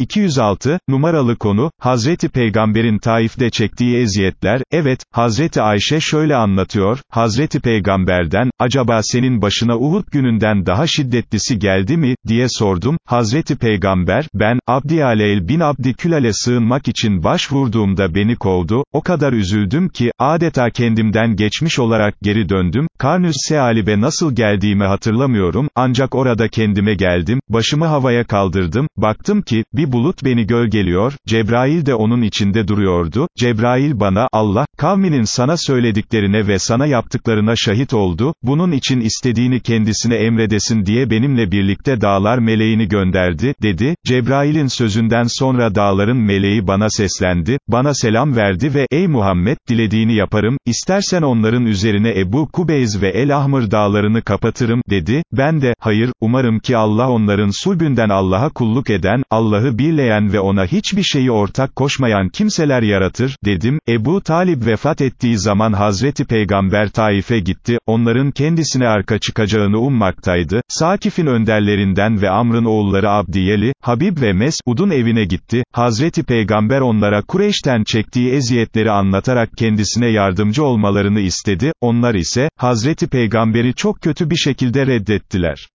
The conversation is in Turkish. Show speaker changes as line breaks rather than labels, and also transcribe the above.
206, numaralı konu, Hazreti Peygamber'in Taif'de çektiği eziyetler, evet, Hazreti Ayşe şöyle anlatıyor, Hazreti Peygamber'den, acaba senin başına Uhud gününden daha şiddetlisi geldi mi, diye sordum, Hazreti Peygamber, ben, Abdi Aleyl bin Abdi sığınmak için başvurduğumda beni kovdu, o kadar üzüldüm ki, adeta kendimden geçmiş olarak geri döndüm, Karnüs Sealib'e nasıl geldiğimi hatırlamıyorum, ancak orada kendime geldim, başımı havaya kaldırdım, baktım ki, bir bulut beni gölgeliyor, Cebrail de onun içinde duruyordu, Cebrail bana, Allah, kavminin sana söylediklerine ve sana yaptıklarına şahit oldu, bunun için istediğini kendisine emredesin diye benimle birlikte dağlar meleğini gönderdi, dedi, Cebrail'in sözünden sonra dağların meleği bana seslendi, bana selam verdi ve, ey Muhammed, dilediğini yaparım, istersen onların üzerine Ebu Kubeyz ve El-Ahmır dağlarını kapatırım, dedi, ben de, hayır, umarım ki Allah onların sulbünden Allah'a kulluk eden, Allah'ı birleyen ve ona hiçbir şeyi ortak koşmayan kimseler yaratır, dedim, Ebu Talib vefat ettiği zaman Hazreti Peygamber Taif'e gitti, onların kendisine arka çıkacağını ummaktaydı, Sakif'in önderlerinden ve Amr'ın oğulları Abdiyeli, Habib ve Mes'ud'un evine gitti, Hazreti Peygamber onlara Kureyş'ten çektiği eziyetleri anlatarak kendisine yardımcı olmalarını istedi, onlar ise, Hazreti Peygamberi çok kötü bir şekilde reddettiler.